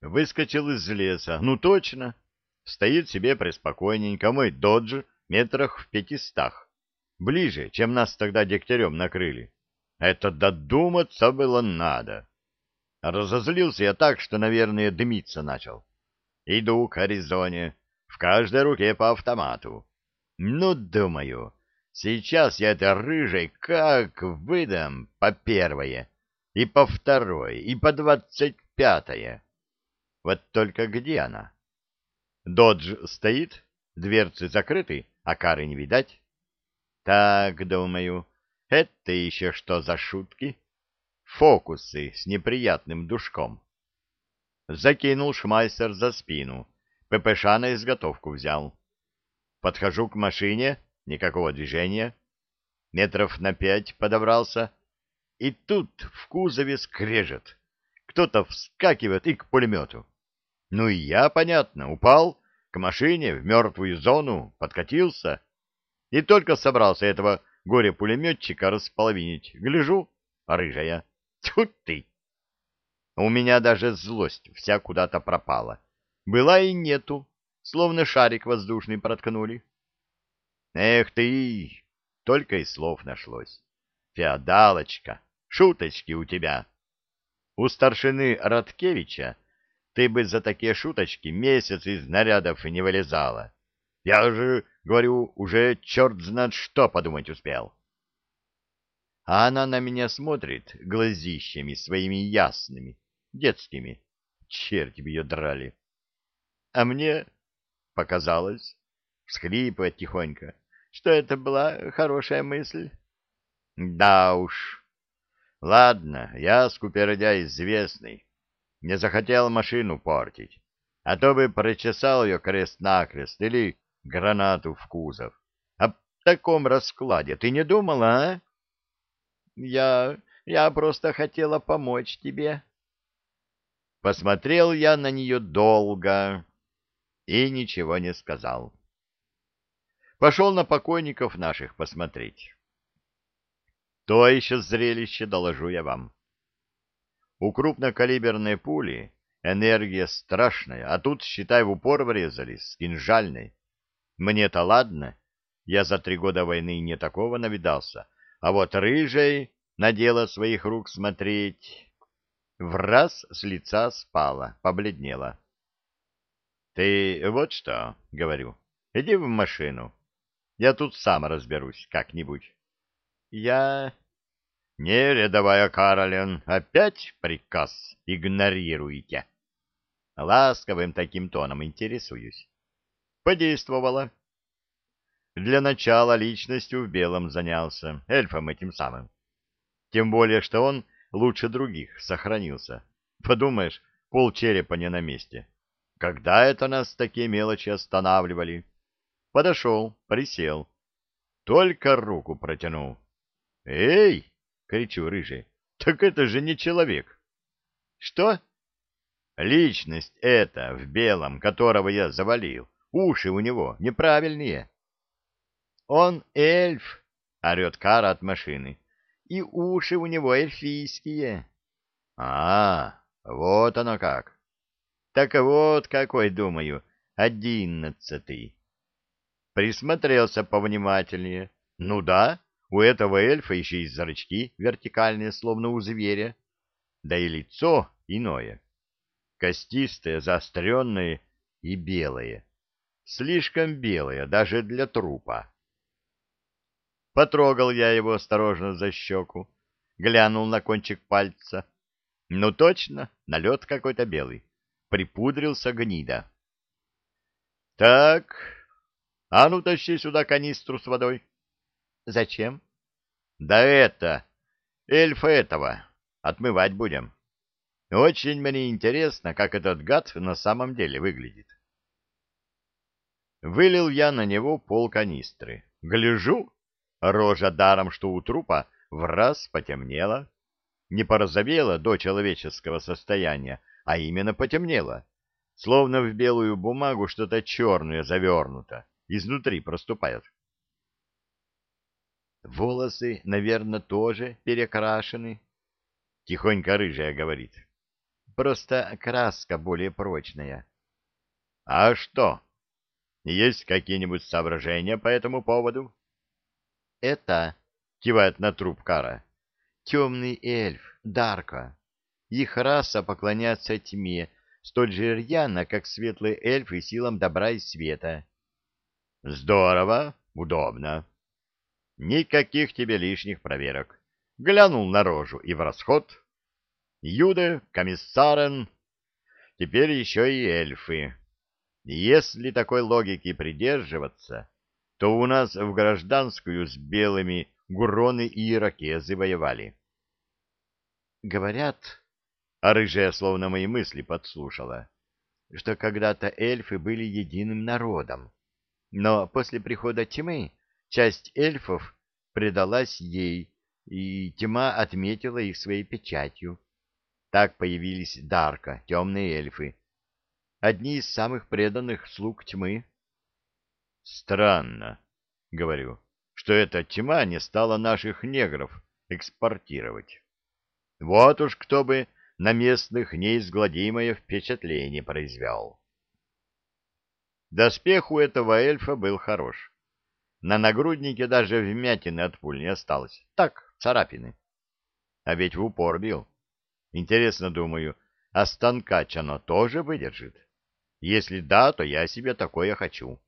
Выскочил из леса. Ну, точно. Стоит себе преспокойненько мой додж метрах в пятистах. Ближе, чем нас тогда дегтярем накрыли. Это додуматься было надо. Разозлился я так, что, наверное, дымиться начал. Иду к Аризоне, в каждой руке по автомату. Ну, думаю, сейчас я это рыжей как выдам по первое, и по второе, и по двадцать пятое. Вот только где она? Додж стоит, дверцы закрыты, а кары не видать. Так, думаю, это еще что за шутки? Фокусы с неприятным душком. Закинул шмайсер за спину, ППШ на изготовку взял. Подхожу к машине, никакого движения. Метров на пять подобрался, и тут в кузове скрежет. Кто-то вскакивает и к пулемету. Ну и я, понятно, упал к машине в мертвую зону, подкатился, и только собрался этого горе-пулеметчика располовинить. Гляжу, рыжая. Тут ты! У меня даже злость вся куда-то пропала. Была и нету, словно шарик воздушный проткнули. Эх ты! Только и слов нашлось. Феодалочка, шуточки у тебя. У старшины Радкевича ты бы за такие шуточки месяц из нарядов не вылезала. Я же, говорю, уже черт знает что подумать успел. А она на меня смотрит глазищами своими ясными, детскими. Черти бы ее драли. А мне показалось, всхлипывать тихонько, что это была хорошая мысль. Да уж. Ладно, я скупердя известный. Не захотел машину портить, а то бы прочесал ее крест-накрест или гранату в кузов. О таком раскладе ты не думала, а? Я... я просто хотела помочь тебе. Посмотрел я на нее долго и ничего не сказал. Пошел на покойников наших посмотреть. То еще зрелище доложу я вам. У крупнокалиберной пули энергия страшная, а тут, считай, в упор врезались, с кинжальной. Мне-то ладно, я за три года войны не такого навидался, а вот рыжей на дело своих рук смотреть... В раз с лица спала, побледнела. — Ты вот что, — говорю, — иди в машину. Я тут сам разберусь как-нибудь. — Я... Не, рядовая Каролин, опять приказ игнорируете. Ласковым таким тоном интересуюсь. Подействовало. Для начала личностью в белом занялся, эльфом этим самым. Тем более, что он лучше других сохранился. Подумаешь, пол черепа не на месте. Когда это нас такие мелочи останавливали? Подошел, присел. Только руку протянул. «Эй!» — кричу рыжий. «Так это же не человек!» «Что?» «Личность эта, в белом, которого я завалил. Уши у него неправильные». «Он эльф!» — орет Кара от машины. «И уши у него эльфийские». «А, вот оно как!» «Так вот какой, думаю, одиннадцатый». Присмотрелся повнимательнее. «Ну да, у этого эльфа еще и зрачки вертикальные, словно у зверя, да и лицо иное, костистое, заостренное и белое, слишком белое даже для трупа. Потрогал я его осторожно за щеку, глянул на кончик пальца. Ну точно, налет какой-то белый, припудрился гнида. Так, а ну тащи сюда канистру с водой. Зачем? Да это, эльфа этого, отмывать будем. Очень мне интересно, как этот гад на самом деле выглядит. Вылил я на него пол канистры. Гляжу, рожа даром, что у трупа в раз потемнела. Не порозовела до человеческого состояния, а именно потемнела, словно в белую бумагу что-то черное завернуто, изнутри проступает. Волосы, наверное, тоже перекрашены. Тихонько рыжая говорит. просто краска более прочная. — А что? Есть какие-нибудь соображения по этому поводу? — Это, — кивает на труп Кара, — темный эльф, Дарка. Их раса поклоняется тьме, столь же рьяно, как светлые эльфы силам добра и света. — Здорово, удобно. Никаких тебе лишних проверок. Глянул на рожу и в расход. Юде, комиссарен, теперь еще и эльфы. Если такой логики придерживаться, то у нас в гражданскую с белыми гуроны и иракезы воевали. Говорят, а рыжая словно мои мысли подслушала, что когда-то эльфы были единым народом, но после прихода тьмы часть эльфов предалась ей, и тьма отметила их своей печатью. Так появились Дарка, темные эльфы, одни из самых преданных слуг тьмы. Странно, говорю, что эта тьма не стала наших негров экспортировать. Вот уж кто бы на местных неизгладимое впечатление произвел. Доспех у этого эльфа был хорош. На нагруднике даже вмятины от пуль не осталось. Так, царапины. А ведь в упор бил. Интересно, думаю, а станкач оно тоже выдержит? Если да, то я себе такое хочу.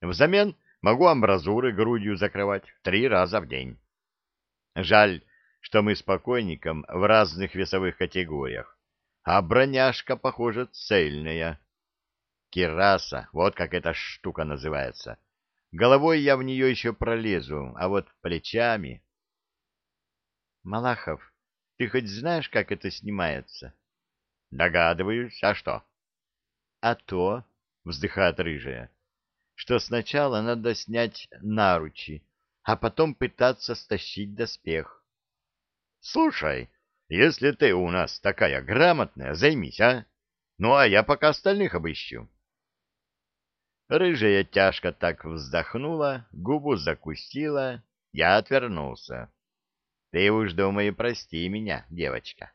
Взамен могу амбразуры грудью закрывать три раза в день. Жаль, что мы с покойником в разных весовых категориях, а броняшка, похоже, цельная. Кираса, вот как эта штука называется. Головой я в нее еще пролезу, а вот плечами... Малахов, ты хоть знаешь, как это снимается? Догадываюсь. А что? А то, вздыхает рыжая, что сначала надо снять наручи, а потом пытаться стащить доспех. Слушай, если ты у нас такая грамотная, займись, а? Ну, а я пока остальных обыщу. Рыжая тяжко так вздохнула, губу закусила, я отвернулся. Ты уж, думаю, прости меня, девочка.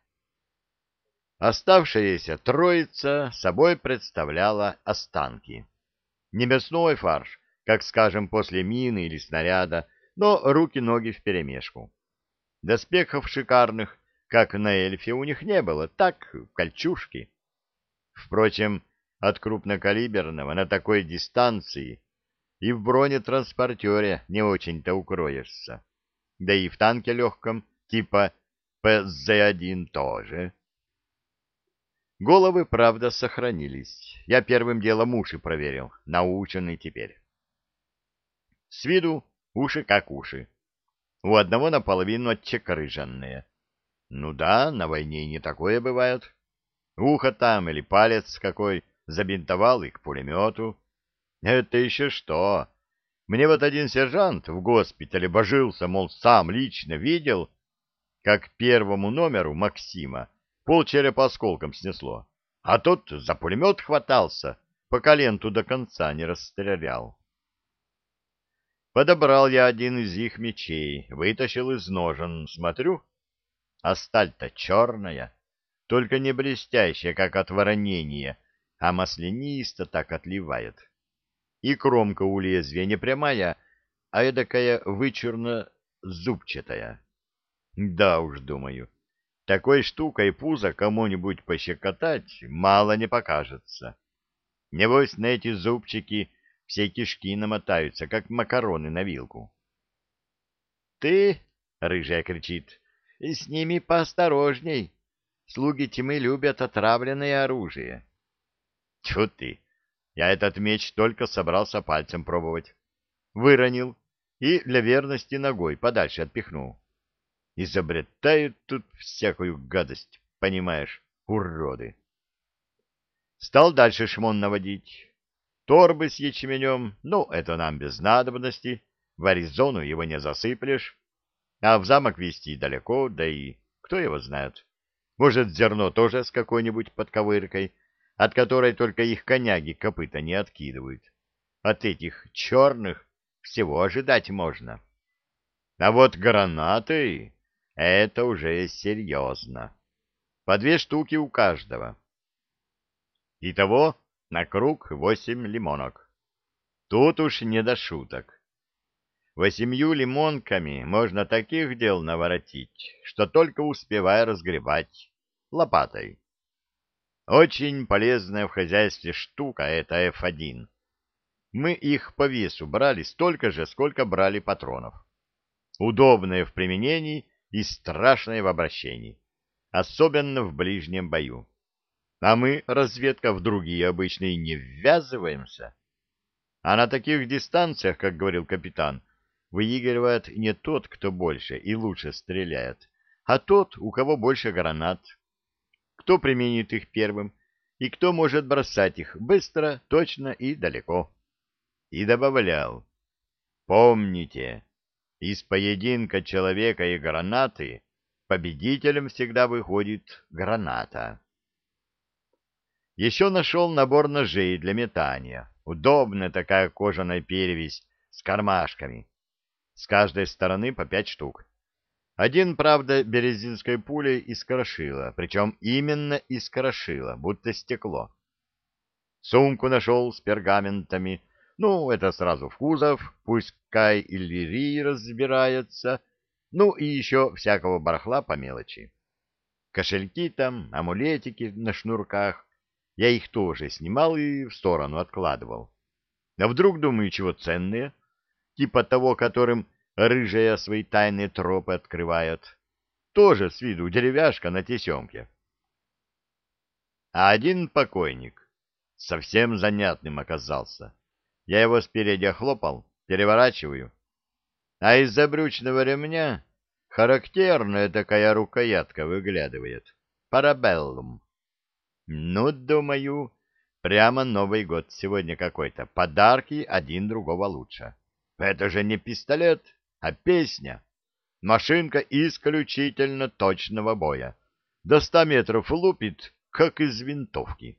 Оставшаяся троица собой представляла останки. Не мясной фарш, как, скажем, после мины или снаряда, но руки-ноги вперемешку. Доспехов шикарных, как на эльфе, у них не было, так, кольчужки. Впрочем, от крупнокалиберного на такой дистанции и в бронетранспортере не очень-то укроешься. Да и в танке легком, типа ПЗ-1 тоже. Головы, правда, сохранились. Я первым делом уши проверил, наученный теперь. С виду уши как уши. У одного наполовину отчекрыженные. Ну да, на войне не такое бывает. Ухо там или палец какой забинтовал их к пулемету. Это еще что? Мне вот один сержант в госпитале божился, мол, сам лично видел, как первому номеру Максима полчерепа осколком снесло, а тот за пулемет хватался, пока ленту до конца не расстрелял. Подобрал я один из их мечей, вытащил из ножен, смотрю, а сталь-то черная, только не блестящая, как от воронения, а маслянисто так отливает. И кромка у лезвия не прямая, а эдакая вычурно-зубчатая. Да уж, думаю, такой штукой пузо кому-нибудь пощекотать мало не покажется. Небось, на эти зубчики все кишки намотаются, как макароны на вилку. — Ты, — рыжая кричит, — с ними поосторожней. Слуги тьмы любят отравленное оружие. — Тьфу ты! Я этот меч только собрался пальцем пробовать. Выронил и для верности ногой подальше отпихнул. Изобретают тут всякую гадость, понимаешь, уроды. Стал дальше шмон наводить. Торбы с ячменем, ну, это нам без надобности, в Аризону его не засыплешь, а в замок везти далеко, да и кто его знает. Может, зерно тоже с какой-нибудь подковыркой, от которой только их коняги копыта не откидывают. От этих черных всего ожидать можно. А вот гранаты... Это уже серьезно. по две штуки у каждого. Итого на круг восемь лимонок. Тут уж не до шуток. Восемью лимонками можно таких дел наворотить, что только успевай разгребать лопатой. Очень полезная в хозяйстве штука это F1. Мы их по весу брали столько же, сколько брали патронов. Удобное в применении и страшное в обращении, особенно в ближнем бою. А мы, разведка, в другие обычные не ввязываемся. А на таких дистанциях, как говорил капитан, выигрывает не тот, кто больше и лучше стреляет, а тот, у кого больше гранат. Кто применит их первым и кто может бросать их быстро, точно и далеко. И добавлял, помните, из поединка человека и гранаты победителем всегда выходит граната. Еще нашел набор ножей для метания. Удобная такая кожаная перевязь с кармашками. С каждой стороны по пять штук. Один, правда, березинской пулей искрошило, причем именно искрошило, будто стекло. Сумку нашел с пергаментами. Ну, это сразу в кузов, пусть Кай или Ри разбирается. Ну, и еще всякого барахла по мелочи. Кошельки там, амулетики на шнурках, я их тоже снимал и в сторону откладывал. А вдруг, думаю, чего ценные? Типа того, которым рыжая свои тайные тропы открывает. Тоже с виду деревяшка на тесемке. А один покойник совсем занятным оказался. Я его спереди охлопал, переворачиваю. А из-за брючного ремня характерная такая рукоятка выглядывает. Парабеллум. Ну, думаю, прямо Новый год сегодня какой-то. Подарки один другого лучше. Это же не пистолет, а песня. Машинка исключительно точного боя. До ста метров лупит, как из винтовки.